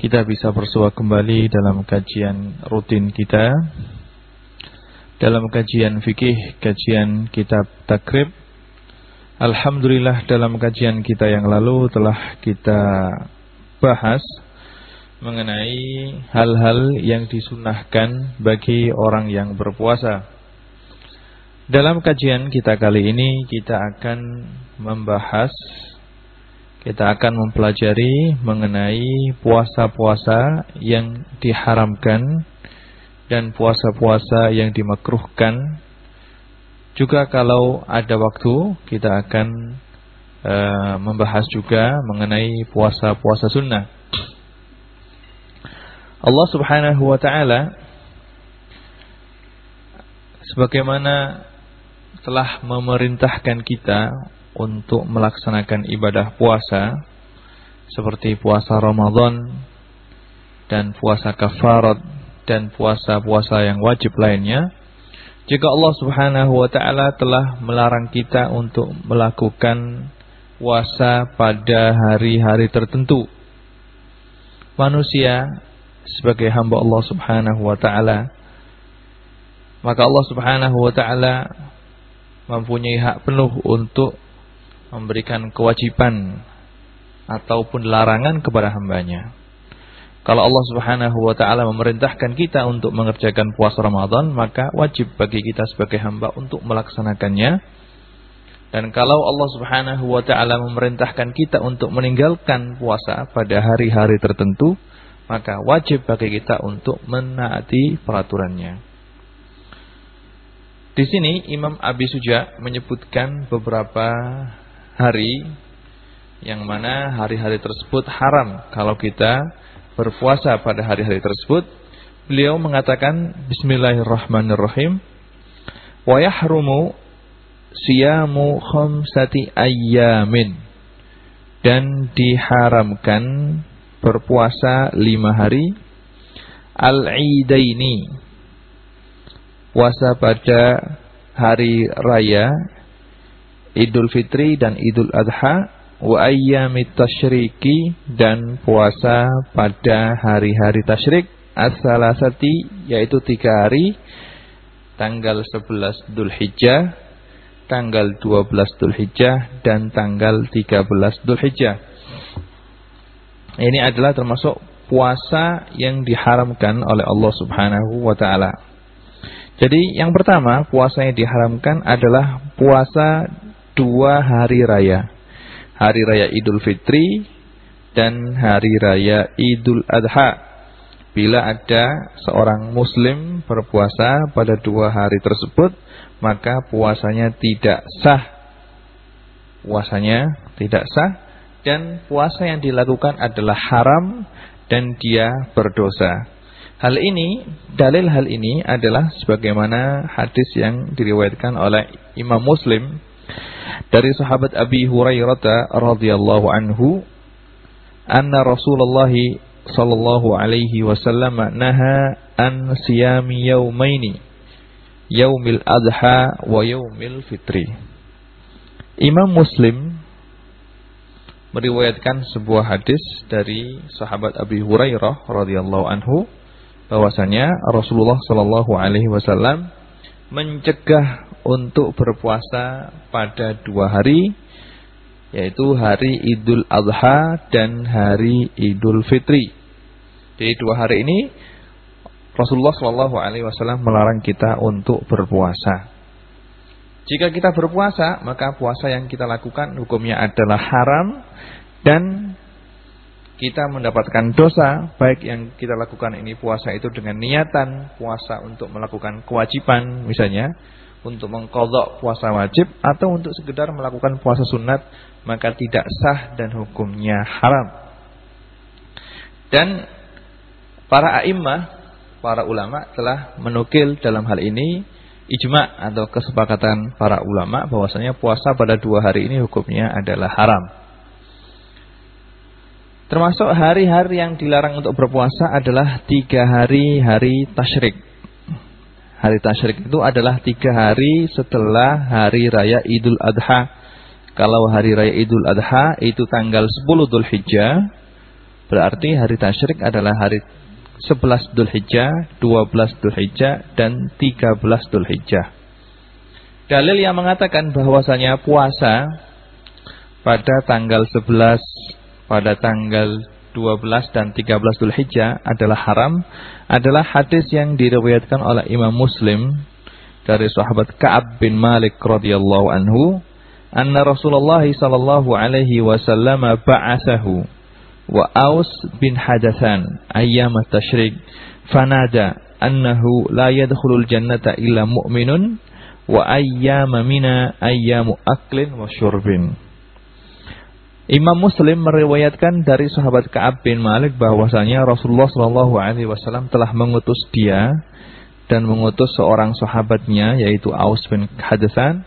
Kita bisa bersua kembali dalam kajian rutin kita. Dalam kajian fikih, kajian kitab takrib. Alhamdulillah dalam kajian kita yang lalu telah kita bahas Mengenai hal-hal yang disunahkan bagi orang yang berpuasa. Dalam kajian kita kali ini kita akan membahas kita akan mempelajari mengenai puasa-puasa yang diharamkan dan puasa-puasa yang dimakruhkan. Juga kalau ada waktu kita akan uh, membahas juga mengenai puasa-puasa sunnah. Allah Subhanahu wa taala sebagaimana telah memerintahkan kita untuk melaksanakan ibadah puasa seperti puasa Ramadan dan puasa kafarat dan puasa-puasa yang wajib lainnya jika Allah Subhanahu wa taala telah melarang kita untuk melakukan puasa pada hari-hari tertentu. Manusia sebagai hamba Allah Subhanahu wa taala maka Allah Subhanahu wa taala mempunyai hak penuh untuk memberikan kewajiban ataupun larangan kepada hambanya. Kalau Allah Subhanahu wa taala memerintahkan kita untuk mengerjakan puasa Ramadan, maka wajib bagi kita sebagai hamba untuk melaksanakannya. Dan kalau Allah Subhanahu wa taala memerintahkan kita untuk meninggalkan puasa pada hari-hari tertentu, maka wajib bagi kita untuk menaati peraturannya. Di sini Imam Abi Suja menyebutkan beberapa hari yang mana hari-hari tersebut haram. Kalau kita berpuasa pada hari-hari tersebut. Beliau mengatakan Bismillahirrahmanirrahim. Wa yahrumu siyamu khamsati ayyamin. Dan diharamkan berpuasa lima hari. Al-idaini puasa pada hari raya Idul Fitri dan Idul Adha wa ayyamit tasyriki dan puasa pada hari-hari tasyrik. As-salasati yaitu tiga hari tanggal 11 Dhul Hijjah tanggal 12 Dhul Hijjah dan tanggal 13 Dhul Hijjah ini adalah termasuk puasa yang diharamkan oleh Allah Subhanahu wa taala. Jadi yang pertama puasa yang diharamkan adalah puasa dua hari raya. Hari raya Idul Fitri dan hari raya Idul Adha. Bila ada seorang muslim berpuasa pada dua hari tersebut, maka puasanya tidak sah. Puasanya tidak sah dan puasa yang dilakukan adalah haram dan dia berdosa. Hal ini, dalil hal ini adalah sebagaimana hadis yang diriwayatkan oleh Imam Muslim dari sahabat Abi Hurairah radhiyallahu anhu anna Rasulullah sallallahu alaihi wasallam naha an siyami yaumaini yaumil adha wa yaumil fitri. Imam Muslim meriwayatkan sebuah hadis dari sahabat Abi Hurairah radhiyallahu anhu bahwasanya Rasulullah Shallallahu Alaihi Wasallam mencegah untuk berpuasa pada dua hari yaitu hari Idul Adha dan hari Idul Fitri. Jadi dua hari ini Rasulullah Shallallahu Alaihi Wasallam melarang kita untuk berpuasa. Jika kita berpuasa, maka puasa yang kita lakukan hukumnya adalah haram dan kita mendapatkan dosa baik yang kita lakukan ini puasa itu dengan niatan puasa untuk melakukan kewajiban misalnya untuk mengkodok puasa wajib atau untuk sekedar melakukan puasa sunat maka tidak sah dan hukumnya haram dan para a'immah, para ulama telah menukil dalam hal ini ijma atau kesepakatan para ulama bahwasanya puasa pada dua hari ini hukumnya adalah haram. Termasuk hari-hari yang dilarang untuk berpuasa adalah tiga hari hari tasyrik. Hari tasyrik itu adalah tiga hari setelah hari raya Idul Adha. Kalau hari raya Idul Adha itu tanggal 10 Dhul Hijjah, berarti hari tasyrik adalah hari 11 Dhul Hijjah, 12 Dhul Hijjah, dan 13 Dhul Hijjah. Dalil yang mengatakan bahwasanya puasa pada tanggal 11 pada tanggal 12 dan 13 Dhul Hijjah adalah haram adalah hadis yang diriwayatkan oleh Imam Muslim dari sahabat Ka'ab bin Malik radhiyallahu anhu anna Rasulullah sallallahu alaihi wasallam ba'athahu wa Aus bin Hadathan ayyam at-tasyrik fanada annahu la yadkhulul jannata illa mu'minun wa ayyama mina ayyamu aklin wa syurbin Imam Muslim meriwayatkan dari sahabat Ka'ab bin Malik bahwasanya Rasulullah Shallallahu Alaihi Wasallam telah mengutus dia dan mengutus seorang sahabatnya yaitu Aus bin Hadatsan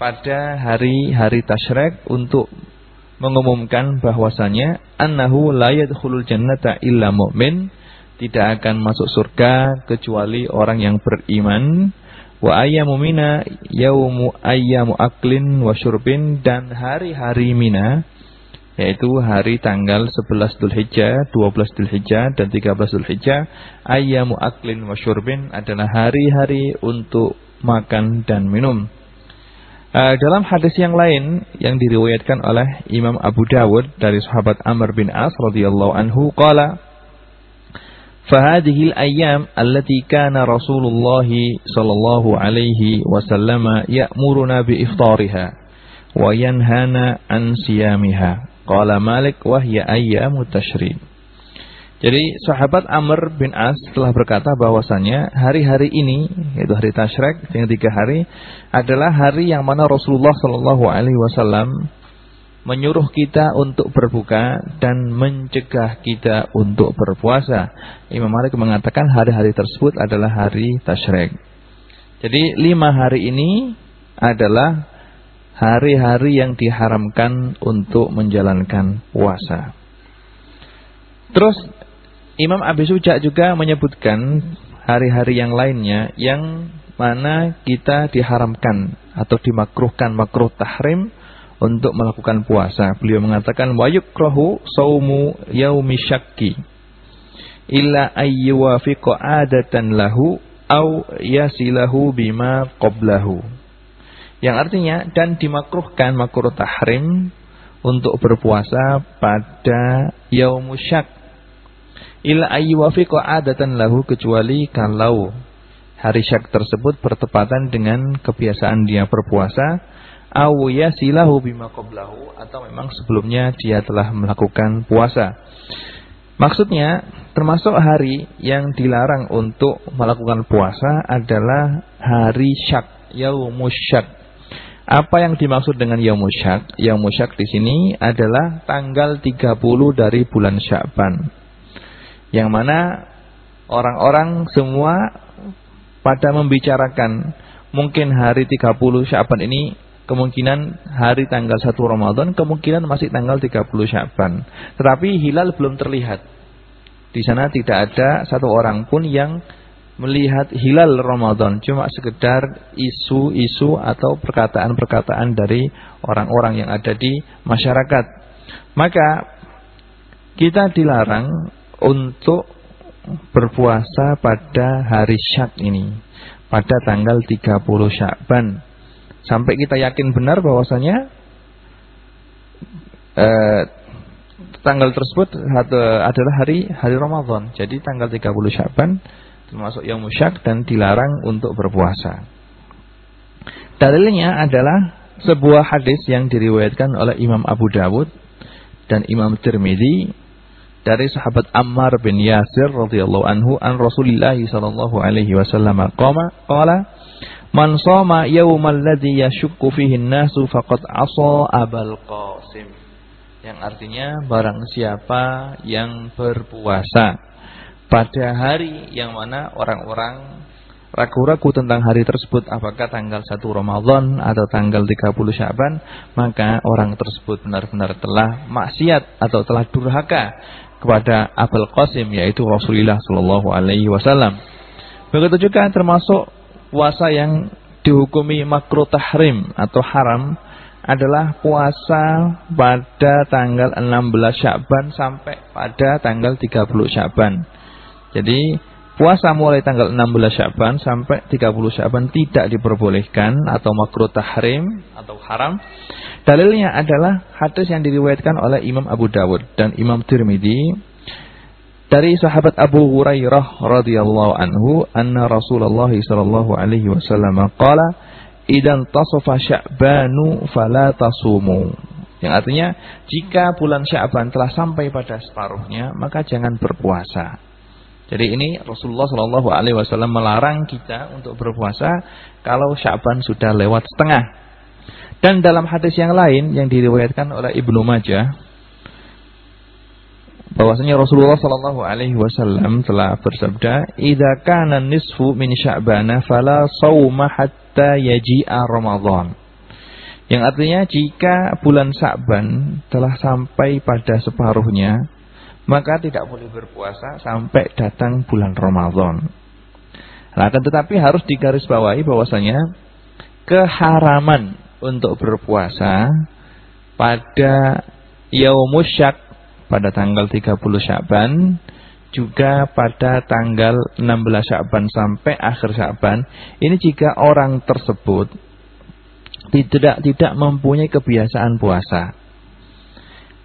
pada hari-hari Tashrek untuk mengumumkan bahwasanya annahu la yadkhulul jannata illa mu'min tidak akan masuk surga kecuali orang yang beriman. Wa ayyamu mina yaumu ayyamu aklin wa syurbin dan hari-hari mina yaitu hari tanggal 11 Dhul Hijjah, 12 Dhul Hijjah dan 13 Dhul Hijjah, ayyamu aklin wa syurbin adalah hari-hari untuk makan dan minum. Uh, dalam hadis yang lain yang diriwayatkan oleh Imam Abu Dawud dari sahabat Amr bin As radhiyallahu anhu qala فهذه الأيام التي كان رسول الله صلى الله عليه وسلم يأمرنا بإفطارها وينهانا عن صيامها Qala Malik wahya ayyamu. Jadi sahabat Amr bin As telah berkata bahwasanya hari-hari ini yaitu hari Tasyrik yang tiga hari adalah hari yang mana Rasulullah Shallallahu Alaihi Wasallam menyuruh kita untuk berbuka dan mencegah kita untuk berpuasa. Imam Malik mengatakan hari-hari tersebut adalah hari Tasyrik. Jadi lima hari ini adalah hari-hari yang diharamkan untuk menjalankan puasa. Terus Imam Abi Suja juga menyebutkan hari-hari yang lainnya yang mana kita diharamkan atau dimakruhkan makruh tahrim untuk melakukan puasa. Beliau mengatakan wa yukrahu saumu yaumi syakki illa ayyuwafiqa adatan lahu au yasilahu bima qablahu. Yang artinya dan dimakruhkan makruh tahrim untuk berpuasa pada yaumusyak. Ila ayyuwafiqa adatan lahu kecuali kalau hari syak tersebut bertepatan dengan kebiasaan dia berpuasa aw yasilahu bima qablahu atau memang sebelumnya dia telah melakukan puasa. Maksudnya termasuk hari yang dilarang untuk melakukan puasa adalah hari syak, yaumusyak. Apa yang dimaksud dengan Yaumusyak? Yaumusyak di sini adalah tanggal 30 dari bulan Sya'ban. Yang mana orang-orang semua pada membicarakan mungkin hari 30 Sya'ban ini kemungkinan hari tanggal 1 Ramadan, kemungkinan masih tanggal 30 Sya'ban. Tetapi hilal belum terlihat. Di sana tidak ada satu orang pun yang melihat hilal Ramadan. Cuma sekedar isu-isu atau perkataan-perkataan dari orang-orang yang ada di masyarakat. Maka kita dilarang untuk berpuasa pada hari Syak ini. Pada tanggal 30 Syakban. Sampai kita yakin benar bahwasanya eh, tanggal tersebut adalah hari hari Ramadan. Jadi tanggal 30 Syakban termasuk yang musyak dan dilarang untuk berpuasa. Dalilnya adalah sebuah hadis yang diriwayatkan oleh Imam Abu Dawud dan Imam Tirmidzi dari sahabat Ammar bin Yasir radhiyallahu anhu an Rasulillah sallallahu alaihi wasallam qama qala man shoma yawmal ladzi yashukku fihi an-nasu faqad asa Abul Qasim yang artinya barang siapa yang berpuasa pada hari yang mana orang-orang ragu-ragu tentang hari tersebut apakah tanggal 1 Ramadan atau tanggal 30 Syaban maka orang tersebut benar-benar telah maksiat atau telah durhaka kepada Abul Qasim yaitu Rasulullah Shallallahu alaihi wasallam begitu juga termasuk puasa yang dihukumi makruh tahrim atau haram adalah puasa pada tanggal 16 Syakban sampai pada tanggal 30 Syakban. Jadi puasa mulai tanggal 16 Syakban sampai 30 Syakban tidak diperbolehkan atau makruh tahrim atau haram. Dalilnya adalah hadis yang diriwayatkan oleh Imam Abu Dawud dan Imam Tirmidzi dari sahabat Abu Hurairah radhiyallahu anhu anna Rasulullah sallallahu alaihi wasallam qala idan tasofa sya'banu fala tasumu. Yang artinya jika bulan Sya'ban telah sampai pada separuhnya maka jangan berpuasa. Jadi ini Rasulullah Shallallahu Alaihi Wasallam melarang kita untuk berpuasa kalau Sya'ban sudah lewat setengah. Dan dalam hadis yang lain yang diriwayatkan oleh Ibnu Majah bahwasanya Rasulullah Shallallahu Alaihi Wasallam telah bersabda, "Idza kana nisfu min Sya'bana fala sauma hatta yaji'a Ramadan." Yang artinya jika bulan Sa'ban telah sampai pada separuhnya, maka tidak boleh berpuasa sampai datang bulan Ramadan. Nah, tetapi harus digarisbawahi bahwasanya keharaman untuk berpuasa pada yaumus syak pada tanggal 30 Syakban juga pada tanggal 16 Syakban sampai akhir Syakban ini jika orang tersebut tidak tidak mempunyai kebiasaan puasa.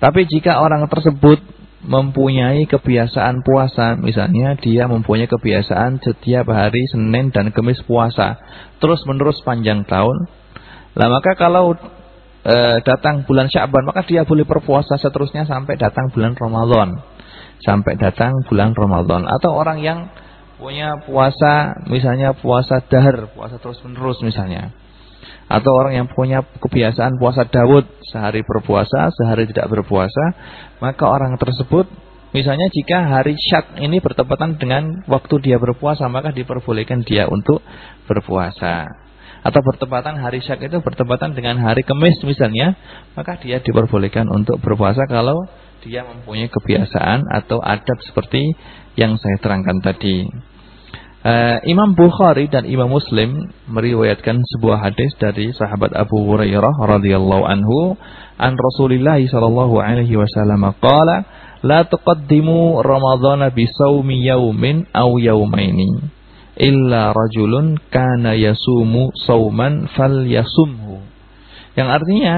Tapi jika orang tersebut mempunyai kebiasaan puasa, misalnya dia mempunyai kebiasaan setiap hari Senin dan Kamis puasa, terus menerus panjang tahun. Lah maka kalau e, datang bulan Sya'ban, maka dia boleh berpuasa seterusnya sampai datang bulan Ramadan. Sampai datang bulan Ramadan. Atau orang yang punya puasa, misalnya puasa dahar, puasa terus-menerus misalnya. Atau orang yang punya kebiasaan puasa Dawud, sehari berpuasa, sehari tidak berpuasa, maka orang tersebut Misalnya jika hari syak ini bertepatan dengan waktu dia berpuasa, maka diperbolehkan dia untuk berpuasa atau bertepatan hari syak itu bertepatan dengan hari kemis misalnya, maka dia diperbolehkan untuk berpuasa kalau dia mempunyai kebiasaan atau adab seperti yang saya terangkan tadi. Uh, Imam Bukhari dan Imam Muslim meriwayatkan sebuah hadis dari sahabat Abu Hurairah radhiyallahu anhu an Rasulillah sallallahu alaihi wasallam qala la tuqaddimu ramadhana bi shaumi yaumin aw yaumaini illa rajulun kana yasumu sauman falyasumhu. Yang artinya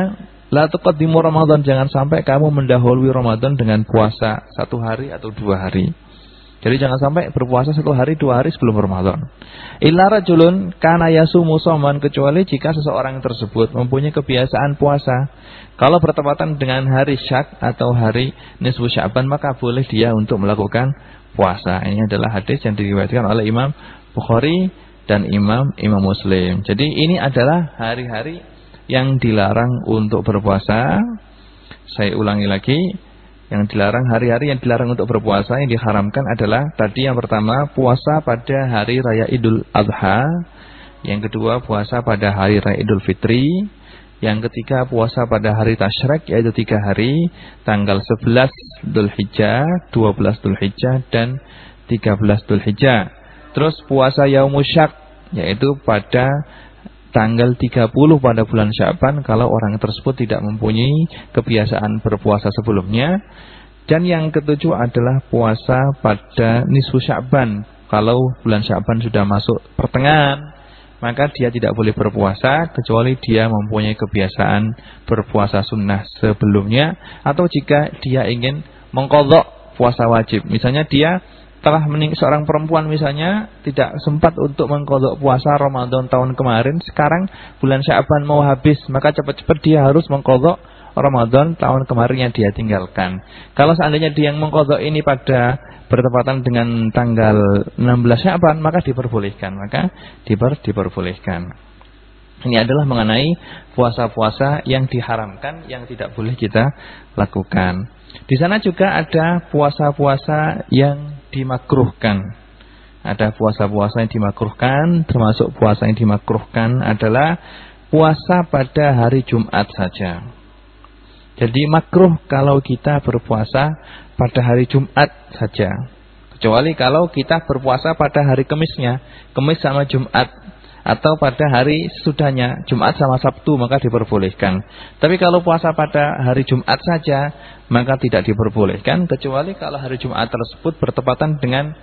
la tuqaddimu Ramadan jangan sampai kamu mendahului Ramadan dengan puasa satu hari atau dua hari. Jadi jangan sampai berpuasa satu hari dua hari sebelum Ramadan. Illa rajulun kana yasumu sauman kecuali jika seseorang tersebut mempunyai kebiasaan puasa. Kalau bertepatan dengan hari Syak atau hari Nisfu Sya'ban maka boleh dia untuk melakukan puasa. Ini adalah hadis yang diriwayatkan oleh Imam Bukhari dan Imam Imam Muslim. Jadi ini adalah hari-hari yang dilarang untuk berpuasa. Saya ulangi lagi, yang dilarang hari-hari yang dilarang untuk berpuasa yang diharamkan adalah tadi yang pertama puasa pada hari raya Idul Adha, yang kedua puasa pada hari raya Idul Fitri, yang ketiga puasa pada hari Tashrik yaitu tiga hari tanggal 11 Dhul Hijjah, 12 Dhul Hijjah dan 13 Dhul Hijjah. Terus puasa Yaumusyak yaitu pada tanggal 30 pada bulan Syaban kalau orang tersebut tidak mempunyai kebiasaan berpuasa sebelumnya. Dan yang ketujuh adalah puasa pada nisfu Syaban. Kalau bulan Syaban sudah masuk pertengahan, maka dia tidak boleh berpuasa kecuali dia mempunyai kebiasaan berpuasa sunnah sebelumnya atau jika dia ingin mengkodok puasa wajib. Misalnya dia telah mening seorang perempuan misalnya tidak sempat untuk mengkodok puasa Ramadan tahun kemarin, sekarang bulan Syaban mau habis, maka cepat-cepat dia harus mengkodok Ramadan tahun kemarin yang dia tinggalkan. Kalau seandainya dia yang mengkodok ini pada bertepatan dengan tanggal 16 Syaban, maka diperbolehkan, maka diper diperbolehkan. Ini adalah mengenai puasa-puasa yang diharamkan, yang tidak boleh kita lakukan. Di sana juga ada puasa-puasa yang dimakruhkan. Ada puasa-puasa yang dimakruhkan, termasuk puasa yang dimakruhkan adalah puasa pada hari Jumat saja. Jadi makruh kalau kita berpuasa pada hari Jumat saja. Kecuali kalau kita berpuasa pada hari Kemisnya. Kemis sama Jumat atau pada hari sesudahnya Jumat sama Sabtu maka diperbolehkan. Tapi kalau puasa pada hari Jumat saja maka tidak diperbolehkan kecuali kalau hari Jumat tersebut bertepatan dengan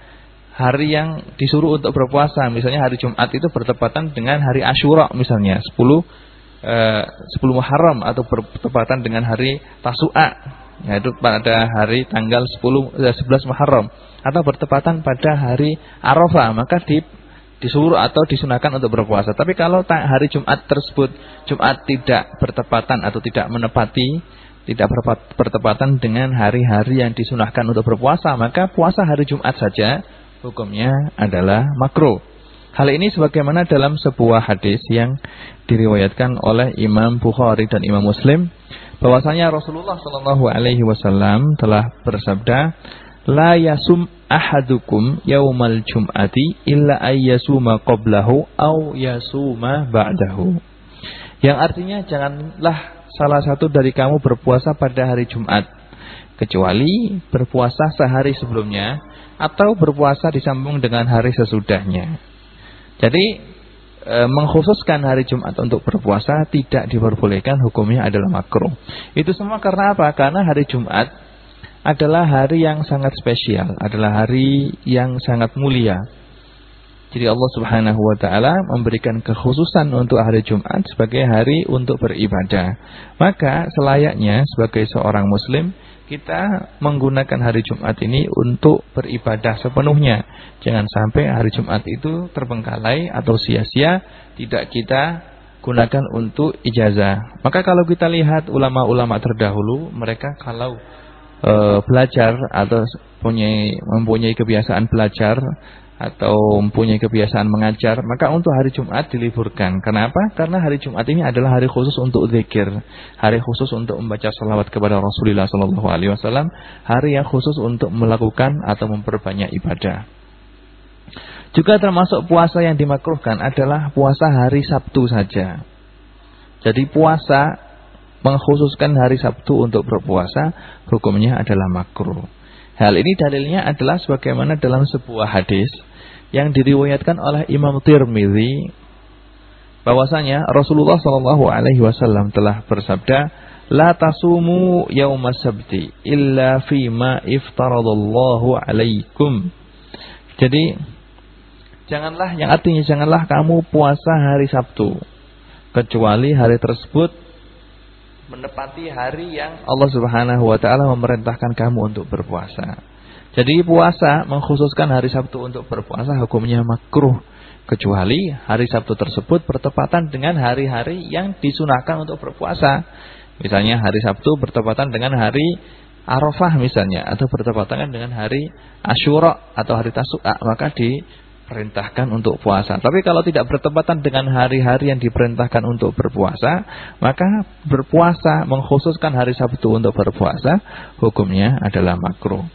hari yang disuruh untuk berpuasa. Misalnya hari Jumat itu bertepatan dengan hari Asyura misalnya 10 eh, 10 Muharram atau bertepatan dengan hari Tasu'a yaitu pada hari tanggal 10 eh, 11 Muharram atau bertepatan pada hari Arafah maka di disuruh atau disunahkan untuk berpuasa. Tapi kalau hari Jumat tersebut Jumat tidak bertepatan atau tidak menepati, tidak bertepatan dengan hari-hari yang disunahkan untuk berpuasa, maka puasa hari Jumat saja hukumnya adalah makruh. Hal ini sebagaimana dalam sebuah hadis yang diriwayatkan oleh Imam Bukhari dan Imam Muslim bahwasanya Rasulullah Shallallahu alaihi wasallam telah bersabda La yasum ahadukum yaumal jum'ati illa ayyasuma qablahu au yasuma ba'dahu. Yang artinya janganlah salah satu dari kamu berpuasa pada hari Jumat kecuali berpuasa sehari sebelumnya atau berpuasa disambung dengan hari sesudahnya. Jadi e, mengkhususkan hari Jumat untuk berpuasa tidak diperbolehkan hukumnya adalah makruh. Itu semua karena apa? Karena hari Jumat adalah hari yang sangat spesial, adalah hari yang sangat mulia. Jadi Allah Subhanahu wa taala memberikan kekhususan untuk hari Jumat sebagai hari untuk beribadah. Maka selayaknya sebagai seorang muslim kita menggunakan hari Jumat ini untuk beribadah sepenuhnya. Jangan sampai hari Jumat itu terbengkalai atau sia-sia tidak kita gunakan untuk ijazah. Maka kalau kita lihat ulama-ulama terdahulu, mereka kalau e, belajar atau punya mempunyai kebiasaan belajar atau mempunyai kebiasaan mengajar, maka untuk hari Jumat diliburkan. Kenapa? Karena hari Jumat ini adalah hari khusus untuk zikir, hari khusus untuk membaca salawat kepada Rasulullah Shallallahu Alaihi Wasallam, hari yang khusus untuk melakukan atau memperbanyak ibadah. Juga termasuk puasa yang dimakruhkan adalah puasa hari Sabtu saja. Jadi puasa mengkhususkan hari Sabtu untuk berpuasa, hukumnya adalah makruh. Hal ini dalilnya adalah sebagaimana dalam sebuah hadis yang diriwayatkan oleh Imam Tirmidzi bahwasanya Rasulullah Shallallahu alaihi wasallam telah bersabda, "La tasumu yaumas sabti illa fima iftaradallahu alaikum." Jadi janganlah yang artinya janganlah kamu puasa hari Sabtu kecuali hari tersebut menepati hari yang Allah Subhanahu wa taala memerintahkan kamu untuk berpuasa. Jadi puasa mengkhususkan hari Sabtu untuk berpuasa hukumnya makruh kecuali hari Sabtu tersebut bertepatan dengan hari-hari yang disunahkan untuk berpuasa. Misalnya hari Sabtu bertepatan dengan hari Arafah misalnya atau bertepatan dengan hari Asyura atau hari Tasu'a maka di perintahkan untuk puasa. Tapi kalau tidak bertepatan dengan hari-hari yang diperintahkan untuk berpuasa, maka berpuasa mengkhususkan hari Sabtu untuk berpuasa, hukumnya adalah makruh.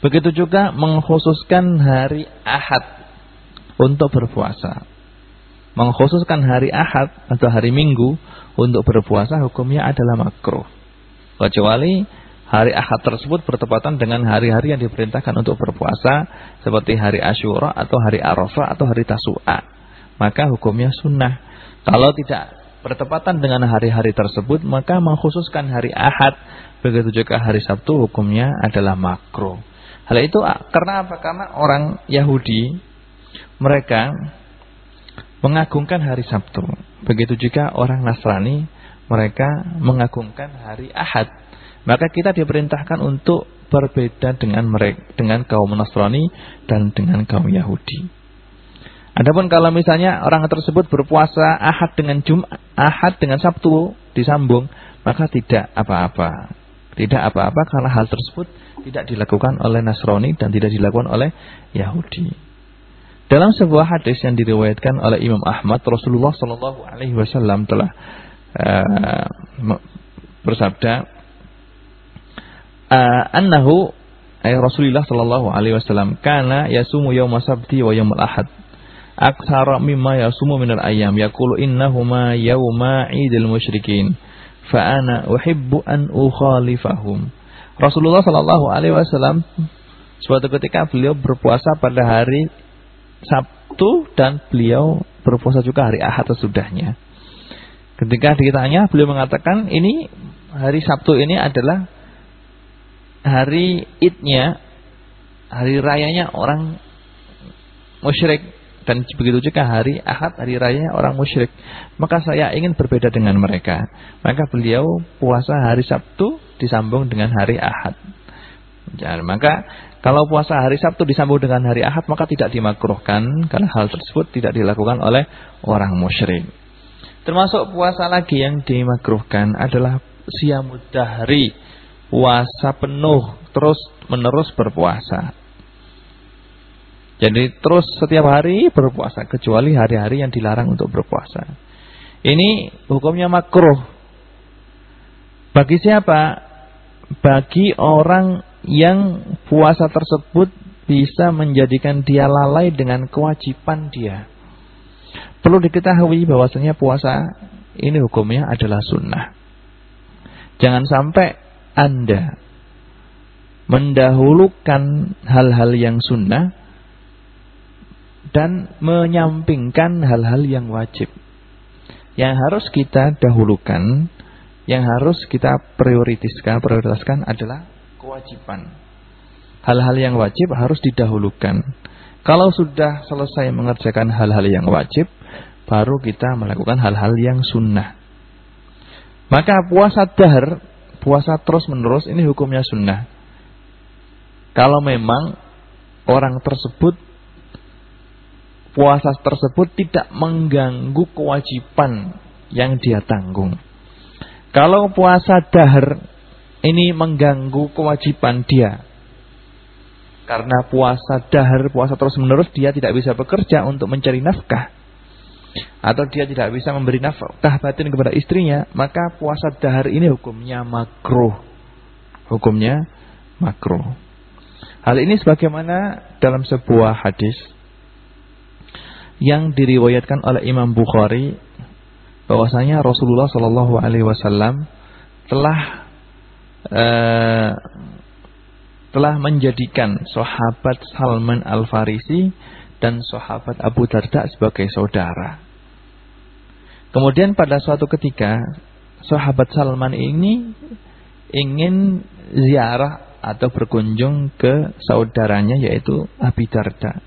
Begitu juga mengkhususkan hari Ahad untuk berpuasa. Mengkhususkan hari Ahad atau hari Minggu untuk berpuasa hukumnya adalah makruh. Kecuali hari Ahad tersebut bertepatan dengan hari-hari yang diperintahkan untuk berpuasa seperti hari Asyura atau hari Arafah atau hari Tasu'a. Maka hukumnya sunnah. Kalau tidak bertepatan dengan hari-hari tersebut maka mengkhususkan hari Ahad begitu juga hari Sabtu hukumnya adalah makruh. Hal itu karena apa? Karena orang Yahudi mereka mengagungkan hari Sabtu. Begitu juga orang Nasrani mereka mengagungkan hari Ahad. Maka kita diperintahkan untuk berbeda dengan mereka, dengan kaum Nasrani dan dengan kaum Yahudi. Adapun kalau misalnya orang tersebut berpuasa Ahad dengan Jumat, Ahad dengan Sabtu disambung, maka tidak apa-apa. Tidak apa-apa karena hal tersebut tidak dilakukan oleh Nasrani dan tidak dilakukan oleh Yahudi. Dalam sebuah hadis yang diriwayatkan oleh Imam Ahmad, Rasulullah Shallallahu Alaihi Wasallam telah uh, bersabda, uh, annahu ay Rasulullah sallallahu alaihi wasallam kana yasumu yaum sabti wa yaumul ahad. Aktsara mimma yasumu minal ayyam. Yaqulu innahuma yauma idil musyrikin. Fa ana uhibbu an ukhalifahum. Rasulullah sallallahu alaihi wasallam suatu ketika beliau berpuasa pada hari Sabtu dan beliau berpuasa juga hari Ahad sesudahnya. Ketika ditanya beliau mengatakan ini hari Sabtu ini adalah hari idnya, hari rayanya orang musyrik dan begitu juga hari Ahad hari rayanya orang musyrik. Maka saya ingin berbeda dengan mereka. Maka beliau puasa hari Sabtu disambung dengan hari Ahad. Ya, maka kalau puasa hari Sabtu disambung dengan hari Ahad maka tidak dimakruhkan karena hal tersebut tidak dilakukan oleh orang musyrik. Termasuk puasa lagi yang dimakruhkan adalah siamudahri puasa penuh terus menerus berpuasa. Jadi terus setiap hari berpuasa kecuali hari-hari yang dilarang untuk berpuasa. Ini hukumnya makruh. Bagi siapa? Bagi orang yang puasa tersebut bisa menjadikan dia lalai dengan kewajiban dia. Perlu diketahui bahwasanya puasa ini hukumnya adalah sunnah. Jangan sampai Anda mendahulukan hal-hal yang sunnah dan menyampingkan hal-hal yang wajib. Yang harus kita dahulukan, yang harus kita prioritaskan, prioritaskan adalah kewajiban. Hal-hal yang wajib harus didahulukan. Kalau sudah selesai mengerjakan hal-hal yang wajib, baru kita melakukan hal-hal yang sunnah. Maka puasa dahar, puasa terus menerus ini hukumnya sunnah. Kalau memang orang tersebut puasa tersebut tidak mengganggu kewajiban yang dia tanggung. Kalau puasa dahar ini mengganggu kewajiban dia. Karena puasa dahar, puasa terus menerus dia tidak bisa bekerja untuk mencari nafkah atau dia tidak bisa memberi nafkah batin kepada istrinya, maka puasa dahar ini hukumnya makruh. Hukumnya makruh. Hal ini sebagaimana dalam sebuah hadis yang diriwayatkan oleh Imam Bukhari bahwasanya Rasulullah Shallallahu alaihi wasallam telah uh, telah menjadikan sahabat Salman Al-Farisi dan sahabat Abu Darda sebagai saudara. Kemudian pada suatu ketika sahabat Salman ini ingin ziarah atau berkunjung ke saudaranya yaitu Abi Darda.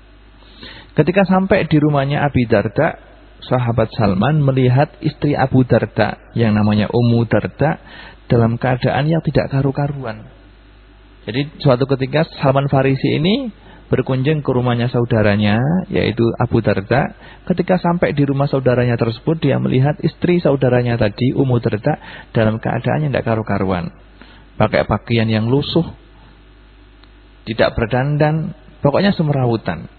Ketika sampai di rumahnya Abi Darda, sahabat Salman melihat istri Abu Darda yang namanya Ummu Darda dalam keadaan yang tidak karu-karuan. Jadi suatu ketika Salman Farisi ini berkunjung ke rumahnya saudaranya yaitu Abu Darda. Ketika sampai di rumah saudaranya tersebut dia melihat istri saudaranya tadi Ummu Darda dalam keadaan yang tidak karu-karuan. Pakai pakaian yang lusuh, tidak berdandan, pokoknya semerawutan.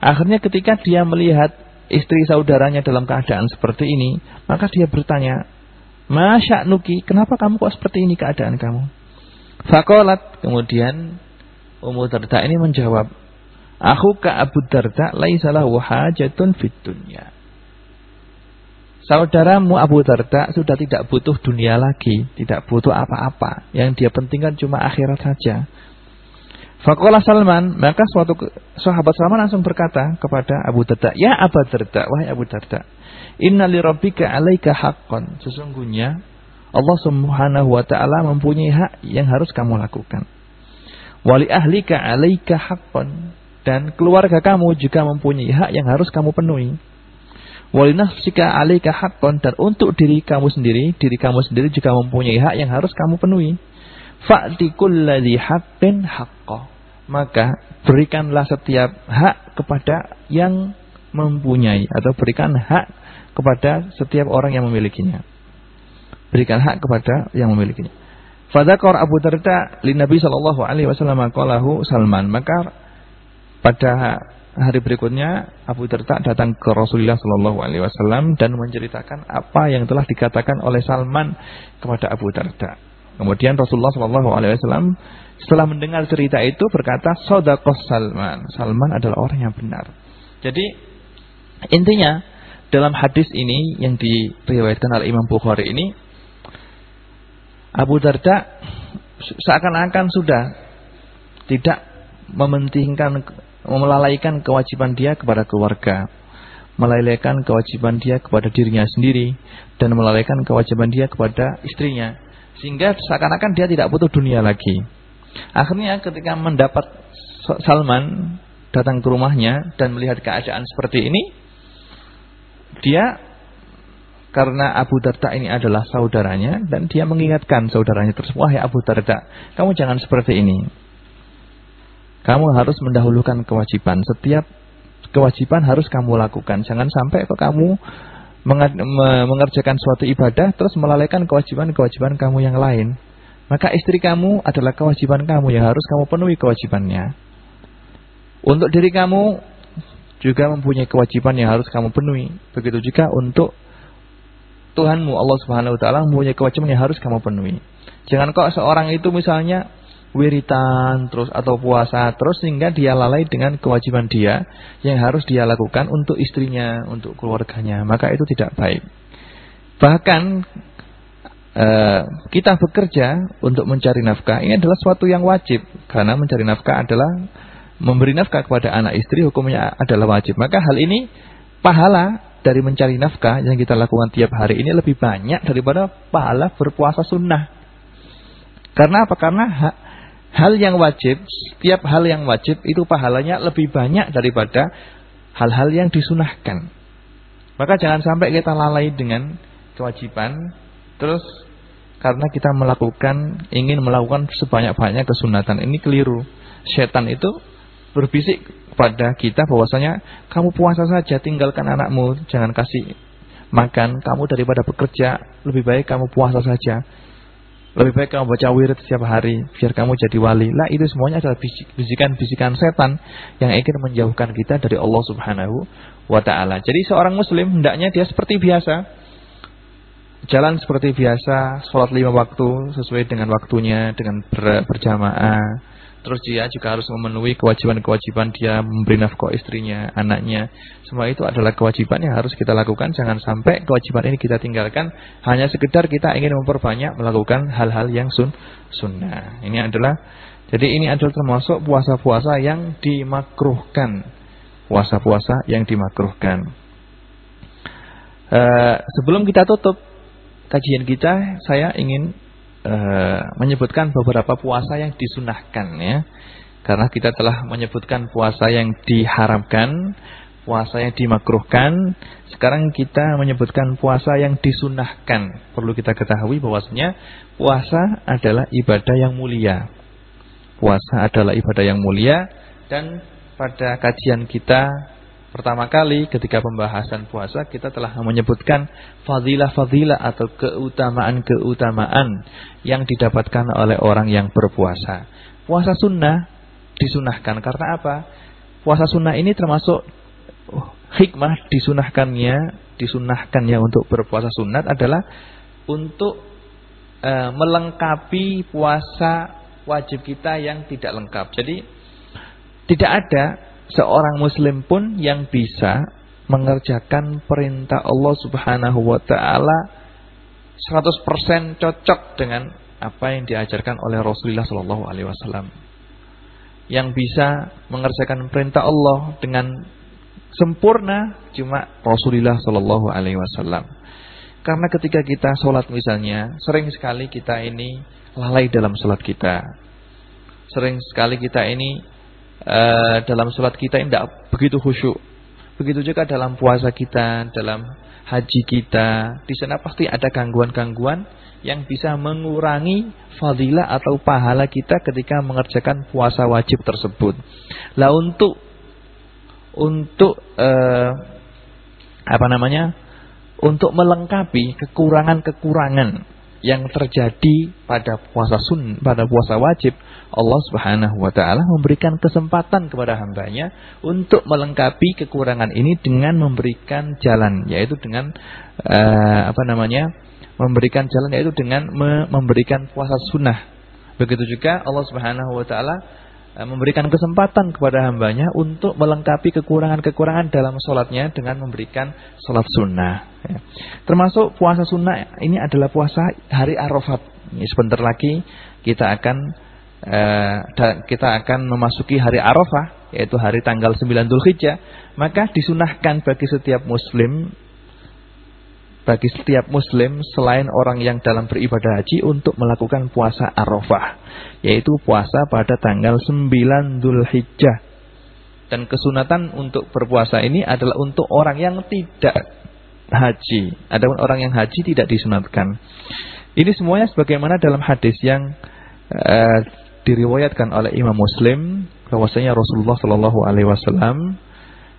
Akhirnya ketika dia melihat istri saudaranya dalam keadaan seperti ini, maka dia bertanya, Masya Nuki, kenapa kamu kok seperti ini keadaan kamu? Fakolat, kemudian Ummu Darda ini menjawab, Aku ke Abu Darda laisalah hajatun fit dunya. Saudaramu Abu Darda sudah tidak butuh dunia lagi, tidak butuh apa-apa. Yang dia pentingkan cuma akhirat saja. Fakola Salman, maka suatu sahabat Salman langsung berkata kepada Abu Darda, Ya Abu Darda, wahai Abu Darda, Inna li rabbika alaika haqqan. Sesungguhnya Allah Subhanahu wa taala mempunyai hak yang harus kamu lakukan. Wali ahlika alaika haqqan dan keluarga kamu juga mempunyai hak yang harus kamu penuhi. Walinafsika alaika haqqan dan untuk diri kamu sendiri, diri kamu sendiri juga mempunyai hak yang harus kamu penuhi. Fa'ti kulladzi haqqin haqqah. Maka berikanlah setiap hak kepada yang mempunyai atau berikan hak kepada setiap orang yang memilikinya. Berikan hak kepada yang memilikinya. Fadzakar Abu Darda li Nabi sallallahu alaihi wasallam Salman. Maka pada hari berikutnya Abu Darda datang ke Rasulullah Shallallahu Alaihi Wasallam dan menceritakan apa yang telah dikatakan oleh Salman kepada Abu Darda. Kemudian Rasulullah Shallallahu Alaihi Wasallam setelah mendengar cerita itu berkata Sodakos Salman. Salman adalah orang yang benar. Jadi intinya dalam hadis ini yang diriwayatkan oleh Imam Bukhari ini Abu Darda seakan-akan sudah tidak mementingkan melalaikan kewajiban dia kepada keluarga, melalaikan kewajiban dia kepada dirinya sendiri dan melalaikan kewajiban dia kepada istrinya sehingga seakan-akan dia tidak butuh dunia lagi. Akhirnya ketika mendapat Salman datang ke rumahnya dan melihat keadaan seperti ini, dia karena Abu Darda ini adalah saudaranya dan dia mengingatkan saudaranya tersebut, "Wahai Abu Darda, kamu jangan seperti ini. Kamu harus mendahulukan kewajiban. Setiap kewajiban harus kamu lakukan. Jangan sampai kok kamu mengerjakan suatu ibadah terus melalaikan kewajiban-kewajiban kamu yang lain. Maka istri kamu adalah kewajiban kamu yang harus kamu penuhi kewajibannya. Untuk diri kamu juga mempunyai kewajiban yang harus kamu penuhi. Begitu juga untuk Tuhanmu Allah Subhanahu wa taala mempunyai kewajiban yang harus kamu penuhi. Jangan kok seorang itu misalnya wiritan terus atau puasa terus sehingga dia lalai dengan kewajiban dia yang harus dia lakukan untuk istrinya, untuk keluarganya. Maka itu tidak baik. Bahkan eh, kita bekerja untuk mencari nafkah ini adalah suatu yang wajib karena mencari nafkah adalah memberi nafkah kepada anak istri hukumnya adalah wajib. Maka hal ini pahala dari mencari nafkah yang kita lakukan tiap hari ini lebih banyak daripada pahala berpuasa sunnah. Karena apa? Karena hal yang wajib, setiap hal yang wajib itu pahalanya lebih banyak daripada hal-hal yang disunahkan. Maka jangan sampai kita lalai dengan kewajiban terus karena kita melakukan ingin melakukan sebanyak-banyak kesunatan ini keliru. Setan itu berbisik pada kita bahwasanya kamu puasa saja tinggalkan anakmu jangan kasih makan kamu daripada bekerja lebih baik kamu puasa saja lebih baik kamu baca wirid setiap hari biar kamu jadi wali. Lah itu semuanya adalah bisikan-bisikan setan yang ingin menjauhkan kita dari Allah Subhanahu wa taala. Jadi seorang muslim hendaknya dia seperti biasa. Jalan seperti biasa, sholat lima waktu sesuai dengan waktunya, dengan ber, berjamaah Terus dia juga harus memenuhi kewajiban-kewajiban dia memberi nafkah istrinya, anaknya. Semua itu adalah kewajiban yang harus kita lakukan. Jangan sampai kewajiban ini kita tinggalkan hanya sekedar kita ingin memperbanyak melakukan hal-hal yang sun sunnah. Ini adalah jadi ini adalah termasuk puasa-puasa yang dimakruhkan. Puasa-puasa yang dimakruhkan. Uh, sebelum kita tutup kajian kita, saya ingin e, menyebutkan beberapa puasa yang disunahkan ya. Karena kita telah menyebutkan puasa yang diharamkan, puasa yang dimakruhkan. Sekarang kita menyebutkan puasa yang disunahkan. Perlu kita ketahui bahwasanya puasa adalah ibadah yang mulia. Puasa adalah ibadah yang mulia dan pada kajian kita Pertama kali ketika pembahasan puasa kita telah menyebutkan fadilah-fadilah atau keutamaan-keutamaan yang didapatkan oleh orang yang berpuasa. Puasa sunnah disunahkan karena apa? Puasa sunnah ini termasuk oh, hikmah disunahkannya, disunahkannya untuk berpuasa sunat adalah untuk e, melengkapi puasa wajib kita yang tidak lengkap. Jadi tidak ada seorang muslim pun yang bisa mengerjakan perintah Allah Subhanahu wa taala 100% cocok dengan apa yang diajarkan oleh Rasulullah sallallahu alaihi wasallam. Yang bisa mengerjakan perintah Allah dengan sempurna cuma Rasulullah sallallahu alaihi wasallam. Karena ketika kita sholat misalnya, sering sekali kita ini lalai dalam sholat kita. Sering sekali kita ini uh, dalam sholat kita tidak begitu khusyuk. Begitu juga dalam puasa kita, dalam haji kita. Di sana pasti ada gangguan-gangguan yang bisa mengurangi fadilah atau pahala kita ketika mengerjakan puasa wajib tersebut. Lah untuk untuk uh, apa namanya? Untuk melengkapi kekurangan-kekurangan yang terjadi pada puasa sun, pada puasa wajib, Allah Subhanahu wa taala memberikan kesempatan kepada hambanya untuk melengkapi kekurangan ini dengan memberikan jalan, yaitu dengan uh, apa namanya? memberikan jalan yaitu dengan me memberikan puasa sunnah. Begitu juga Allah Subhanahu wa taala memberikan kesempatan kepada hambanya untuk melengkapi kekurangan-kekurangan dalam sholatnya dengan memberikan sholat sunnah. Ya. Termasuk puasa sunnah ini adalah puasa hari Arafat. Sebentar lagi kita akan eh, kita akan memasuki hari Arafah, yaitu hari tanggal 9 Dzulhijjah. Maka disunahkan bagi setiap muslim bagi setiap muslim selain orang yang dalam beribadah haji untuk melakukan puasa Arafah yaitu puasa pada tanggal 9 Dzulhijjah. Dan kesunatan untuk berpuasa ini adalah untuk orang yang tidak haji adapun orang yang haji tidak disunatkan. Ini semuanya sebagaimana dalam hadis yang uh, diriwayatkan oleh Imam Muslim bahwasanya Rasulullah Shallallahu alaihi wasallam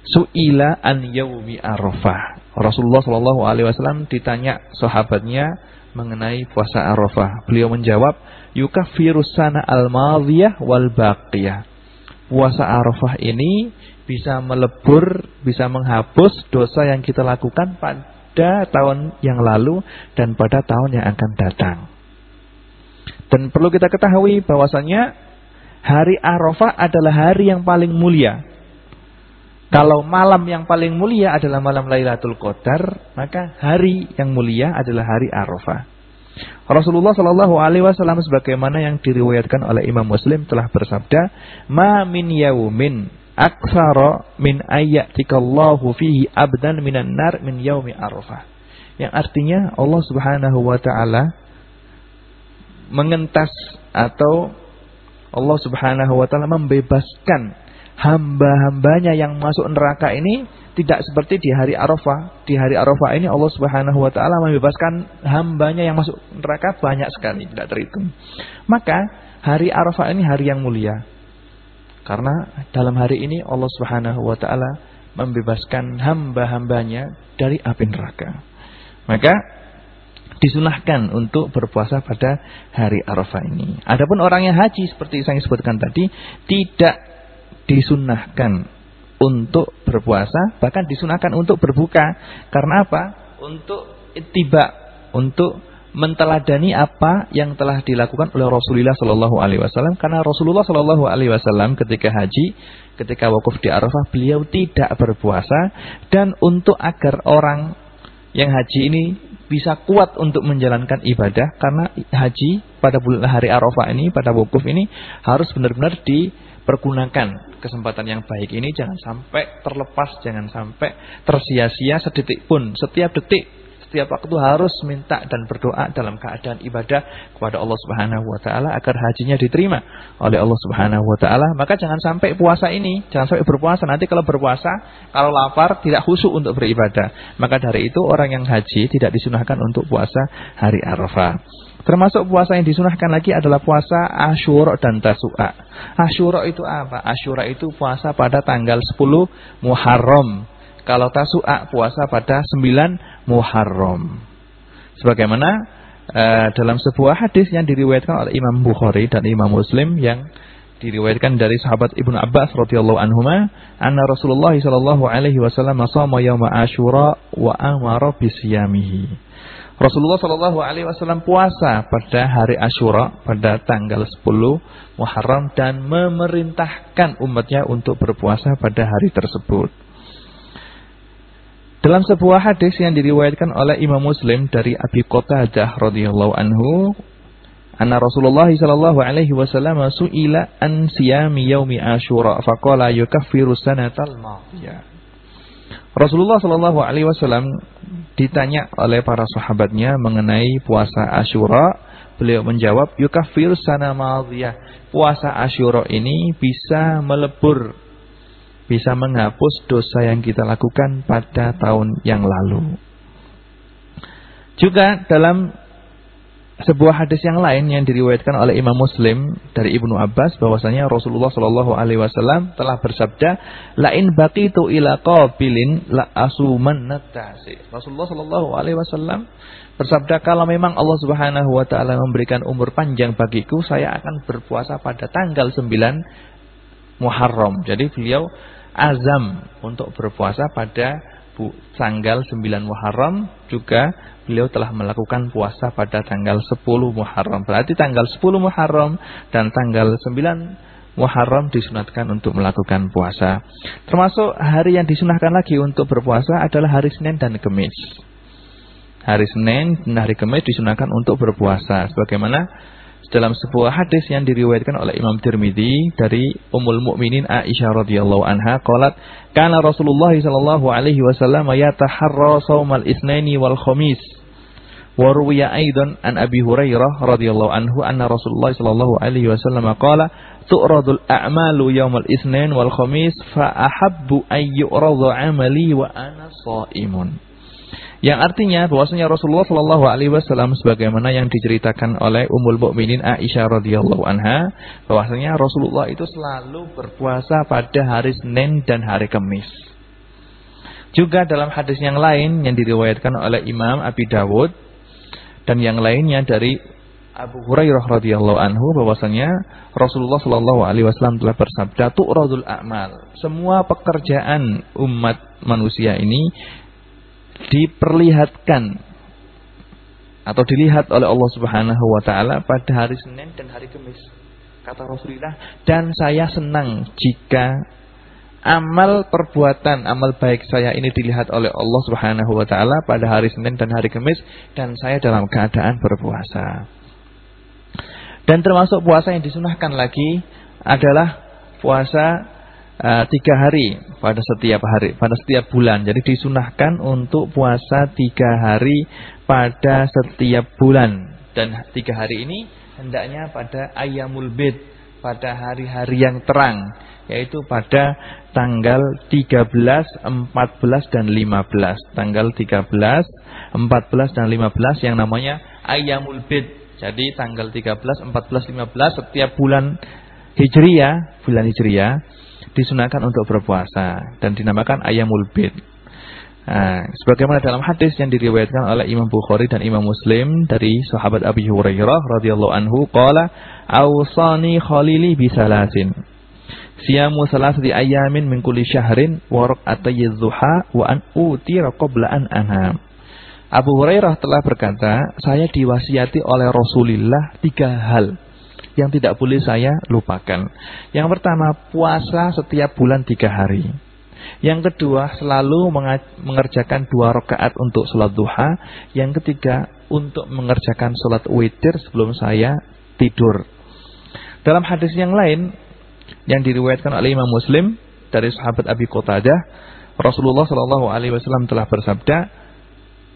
suila an yaumi Arafah Rasulullah Shallallahu Alaihi Wasallam ditanya sahabatnya mengenai puasa Arafah. Beliau menjawab, yukafirus sana al-madhiyah wal baqiyah. Puasa Arafah ini bisa melebur, bisa menghapus dosa yang kita lakukan pada tahun yang lalu dan pada tahun yang akan datang. Dan perlu kita ketahui bahwasanya hari Arafah adalah hari yang paling mulia kalau malam yang paling mulia adalah malam Lailatul Qadar, maka hari yang mulia adalah hari Arafah. Rasulullah Shallallahu Alaihi Wasallam sebagaimana yang diriwayatkan oleh Imam Muslim telah bersabda, "Ma min yaumin aksara min ayyatikallahu fihi abdan minan nar min yaumi Arafah." Yang artinya Allah Subhanahu wa taala mengentas atau Allah Subhanahu wa taala membebaskan hamba-hambanya yang masuk neraka ini tidak seperti di hari Arafah. Di hari Arafah ini Allah Subhanahu wa taala membebaskan hambanya yang masuk neraka banyak sekali, tidak terhitung. Maka hari Arafah ini hari yang mulia. Karena dalam hari ini Allah Subhanahu wa taala membebaskan hamba-hambanya dari api neraka. Maka disunahkan untuk berpuasa pada hari Arafah ini. Adapun orang yang haji seperti yang saya sebutkan tadi tidak disunahkan untuk berpuasa, bahkan disunahkan untuk berbuka. Karena apa? Untuk tiba, untuk menteladani apa yang telah dilakukan oleh Rasulullah Shallallahu Alaihi Wasallam. Karena Rasulullah Shallallahu Alaihi Wasallam ketika haji, ketika wakuf di Arafah, beliau tidak berpuasa dan untuk agar orang yang haji ini bisa kuat untuk menjalankan ibadah karena haji pada bulan hari Arafah ini pada wukuf ini harus benar-benar di pergunakan kesempatan yang baik ini jangan sampai terlepas, jangan sampai tersia-sia sedetik pun. Setiap detik, setiap waktu harus minta dan berdoa dalam keadaan ibadah kepada Allah Subhanahu wa taala agar hajinya diterima oleh Allah Subhanahu wa taala. Maka jangan sampai puasa ini, jangan sampai berpuasa. Nanti kalau berpuasa, kalau lapar tidak khusyuk untuk beribadah. Maka dari itu orang yang haji tidak disunahkan untuk puasa hari Arafah. Termasuk puasa yang disunahkan lagi adalah puasa Asyura dan Tasu'a. Asyura itu apa? Asyura itu puasa pada tanggal 10 Muharram. Kalau Tasu'a puasa pada 9 Muharram. Sebagaimana uh, dalam sebuah hadis yang diriwayatkan oleh Imam Bukhari dan Imam Muslim yang diriwayatkan dari sahabat Ibnu Abbas radhiyallahu anhuma anna Rasulullah sallallahu alaihi wasallam shoma yauma Asyura wa amara bisiyamihi. Rasulullah Shallallahu Alaihi Wasallam puasa pada hari Ashura pada tanggal 10 Muharram dan memerintahkan umatnya untuk berpuasa pada hari tersebut. Dalam sebuah hadis yang diriwayatkan oleh Imam Muslim dari Abi Qatadah radhiyallahu anhu, anna Rasulullah sallallahu alaihi wasallam su'ila an siyami yaumi Ashura faqala yukaffiru sanatal madiyah. Rasulullah Shallallahu Alaihi Wasallam ditanya oleh para sahabatnya mengenai puasa Ashura. Beliau menjawab, yukafir sana madhiyah. Puasa Ashura ini bisa melebur, bisa menghapus dosa yang kita lakukan pada tahun yang lalu. Juga dalam sebuah hadis yang lain yang diriwayatkan oleh Imam Muslim dari Ibnu Abbas bahwasanya Rasulullah Shallallahu alaihi wasallam telah bersabda, "Lain baqitu ila qabilin la asuman natasi." Rasulullah Shallallahu alaihi wasallam bersabda, "Kalau memang Allah Subhanahu wa taala memberikan umur panjang bagiku, saya akan berpuasa pada tanggal 9 Muharram." Jadi beliau azam untuk berpuasa pada tanggal 9 Muharram juga beliau telah melakukan puasa pada tanggal 10 Muharram. Berarti tanggal 10 Muharram dan tanggal 9 Muharram disunatkan untuk melakukan puasa. Termasuk hari yang disunahkan lagi untuk berpuasa adalah hari Senin dan Kamis. Hari Senin dan hari Kamis disunahkan untuk berpuasa. Sebagaimana dalam sebuah hadis yang diriwayatkan oleh Imam Tirmidzi dari Ummul Mukminin Aisyah radhiyallahu anha qalat kana Rasulullah sallallahu alaihi wasallam yataharra saumal isnaini wal khamis. Wa ruwiya aidan an Abi Hurairah radhiyallahu anhu anna Rasulullah sallallahu alaihi wasallam qala tu'radul a'malu yaumal isnain wal khamis fa ahabbu ay yu'rada 'amali wa ana shaimun yang artinya bahwasanya Rasulullah Shallallahu Alaihi Wasallam sebagaimana yang diceritakan oleh Ummul Mukminin Aisyah radhiyallahu anha, bahwasanya Rasulullah itu selalu berpuasa pada hari Senin dan hari Kamis. Juga dalam hadis yang lain yang diriwayatkan oleh Imam Abi Dawud dan yang lainnya dari Abu Hurairah radhiyallahu anhu bahwasanya Rasulullah Shallallahu alaihi wasallam telah bersabda tu'radul a'mal. Semua pekerjaan umat manusia ini diperlihatkan atau dilihat oleh Allah Subhanahu wa taala pada hari Senin dan hari Kamis. Kata Rasulullah, "Dan saya senang jika amal perbuatan, amal baik saya ini dilihat oleh Allah Subhanahu wa taala pada hari Senin dan hari Kamis dan saya dalam keadaan berpuasa." Dan termasuk puasa yang disunahkan lagi adalah puasa uh, tiga hari pada setiap hari, pada setiap bulan. Jadi disunahkan untuk puasa tiga hari pada setiap bulan. Dan tiga hari ini hendaknya pada ayamul bid, pada hari-hari yang terang. Yaitu pada tanggal 13, 14, dan 15. Tanggal 13, 14, dan 15 yang namanya ayamul bid. Jadi tanggal 13, 14, 15 setiap bulan Hijriyah, bulan Hijriyah disunahkan untuk berpuasa dan dinamakan ayamul bid. Nah, sebagaimana dalam hadis yang diriwayatkan oleh Imam Bukhari dan Imam Muslim dari sahabat Abi Hurairah radhiyallahu anhu qala awsani khalili bisalasin siyamu salasati ayamin min kulli syahrin wa raq'atay dhuha wa an utira qabla an anam. Abu Hurairah telah berkata saya diwasiati oleh Rasulullah tiga hal yang tidak boleh saya lupakan. Yang pertama, puasa setiap bulan tiga hari. Yang kedua, selalu mengerjakan dua rakaat untuk sholat duha. Yang ketiga, untuk mengerjakan sholat witir sebelum saya tidur. Dalam hadis yang lain, yang diriwayatkan oleh Imam Muslim dari sahabat Abi Qatadah, Rasulullah Shallallahu Alaihi Wasallam telah bersabda,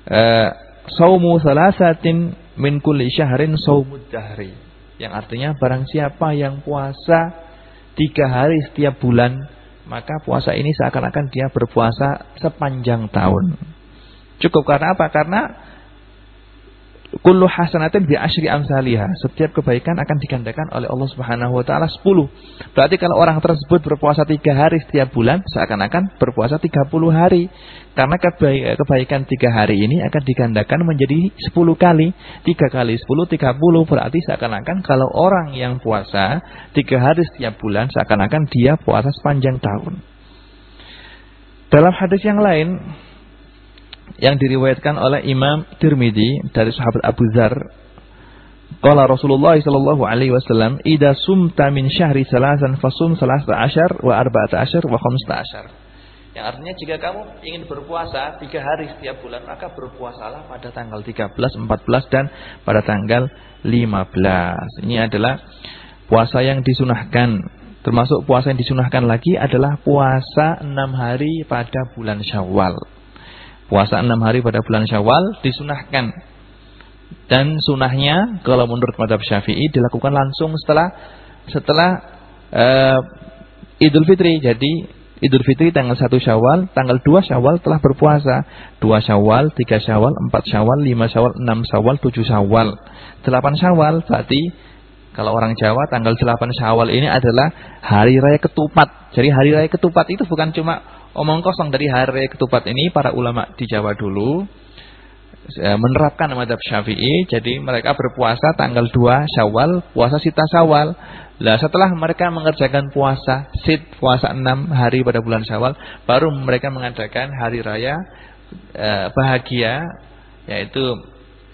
eh, "Saumu salasatin min kulli syahrin saumud dahri." Yang artinya barang siapa yang puasa tiga hari setiap bulan, maka puasa ini seakan-akan dia berpuasa sepanjang tahun. Cukup karena apa? Karena Kullu hasanatin bi asyri amsalihha. Setiap kebaikan akan digandakan oleh Allah Subhanahu wa taala 10. Berarti kalau orang tersebut berpuasa 3 hari setiap bulan, seakan-akan berpuasa 30 hari. Karena kebaikan 3 hari ini akan digandakan menjadi 10 kali. 3 kali 10 30 berarti seakan-akan kalau orang yang puasa 3 hari setiap bulan seakan-akan dia puasa sepanjang tahun. Dalam hadis yang lain yang diriwayatkan oleh Imam Tirmidzi dari sahabat Abu Dzar Qala Rasulullah sallallahu alaihi wasallam, "Idza sumta min syahri salasan fasum salasa ashar wa arba'ata ashar wa khamsata ashar." Yang artinya jika kamu ingin berpuasa tiga hari setiap bulan, maka berpuasalah pada tanggal 13, 14 dan pada tanggal 15. Ini adalah puasa yang disunahkan. Termasuk puasa yang disunahkan lagi adalah puasa enam hari pada bulan Syawal. Puasa enam hari pada bulan Syawal disunahkan. Dan sunahnya kalau menurut madhab Syafi'i dilakukan langsung setelah setelah uh, Idul Fitri. Jadi Idul Fitri tanggal 1 Syawal, tanggal 2 Syawal telah berpuasa. 2 Syawal, 3 Syawal, 4 Syawal, 5 Syawal, 6 Syawal, 7 Syawal. 8 Syawal berarti kalau orang Jawa tanggal 8 Syawal ini adalah hari raya ketupat. Jadi hari raya ketupat itu bukan cuma omong kosong dari hari ketupat ini para ulama di Jawa dulu menerapkan madhab syafi'i. Jadi mereka berpuasa tanggal 2 syawal puasa sita syawal. Lah setelah mereka mengerjakan puasa sit puasa enam hari pada bulan Syawal, baru mereka mengadakan hari raya eh, bahagia yaitu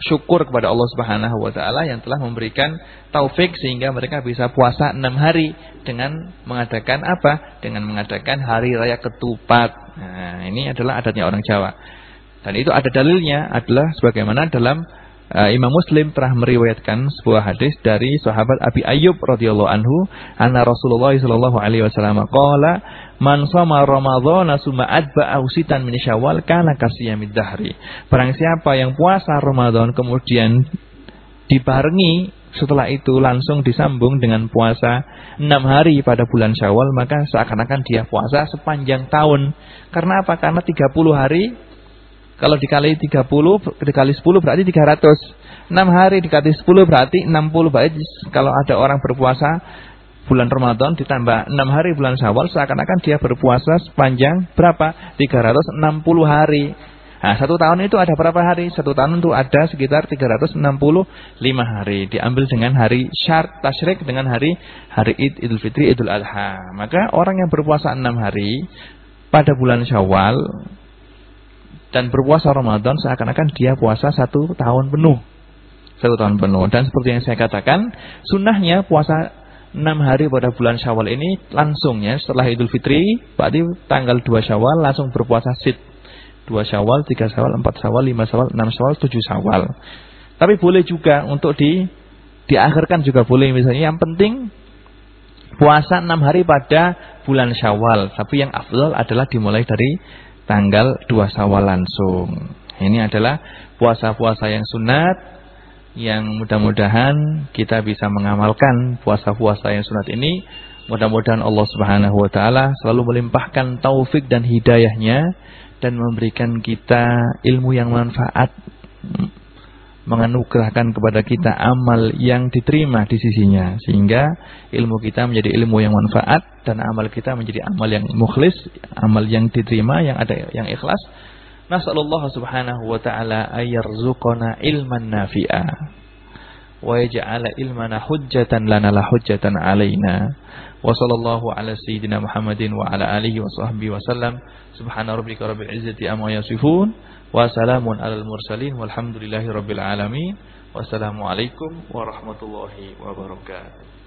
syukur kepada Allah Subhanahu wa taala yang telah memberikan taufik sehingga mereka bisa puasa enam hari dengan mengadakan apa? Dengan mengadakan hari raya ketupat. Nah, ini adalah adatnya orang Jawa. Dan itu ada dalilnya adalah sebagaimana dalam uh, Imam Muslim telah meriwayatkan sebuah hadis dari sahabat Abi Ayyub radhiyallahu anhu, anna Rasulullah sallallahu alaihi wasallam qala man shoma ramadhana summa atba'ahu sitan min syawal kana kasiyamid dahri. Barang siapa yang puasa Ramadan kemudian dibarengi setelah itu langsung disambung dengan puasa enam hari pada bulan Syawal maka seakan-akan dia puasa sepanjang tahun. Karena apa? Karena 30 hari kalau dikali 30, dikali 10 berarti 300. 6 hari dikali 10 berarti 60. Berarti kalau ada orang berpuasa bulan Ramadan ditambah 6 hari bulan Syawal seakan-akan dia berpuasa sepanjang berapa? 360 hari. Nah, satu tahun itu ada berapa hari? Satu tahun itu ada sekitar 365 hari. Diambil dengan hari syar tasyrik dengan hari hari Id, Idul Fitri, Idul Adha. Maka orang yang berpuasa 6 hari pada bulan Syawal dan berpuasa Ramadan seakan-akan dia puasa satu tahun penuh. Satu tahun penuh. Dan seperti yang saya katakan, sunnahnya puasa enam hari pada bulan Syawal ini langsungnya setelah Idul Fitri, berarti tanggal 2 Syawal langsung berpuasa sit. 2 Syawal, 3 Syawal, 4 Syawal, 5 Syawal, 6 Syawal, 7 Syawal. Tapi boleh juga untuk di diakhirkan juga boleh misalnya yang penting puasa enam hari pada bulan Syawal. Tapi yang afdal adalah dimulai dari tanggal 2 Syawal langsung. Ini adalah puasa-puasa yang sunat yang mudah-mudahan kita bisa mengamalkan puasa-puasa yang sunat ini. Mudah-mudahan Allah Subhanahu wa taala selalu melimpahkan taufik dan hidayahnya dan memberikan kita ilmu yang manfaat menganugerahkan kepada kita amal yang diterima di sisinya sehingga ilmu kita menjadi ilmu yang manfaat dan amal kita menjadi amal yang mukhlis, amal yang diterima, yang ada yang ikhlas. Nasallallahu subhanahu wa ta'ala ayyarzuqana ilman nafi'a wa yaj'ala ilmana hujjatan lana la hujjatan alaina. Wa sallallahu ala sayyidina Muhammadin wa ala alihi wa sahbihi wa sallam. Subhana rabbika rabbil izzati amma yasifun. Wassalamun alal mursalin walhamdulillahi rabbil alamin. Wassalamualaikum warahmatullahi wabarakatuh.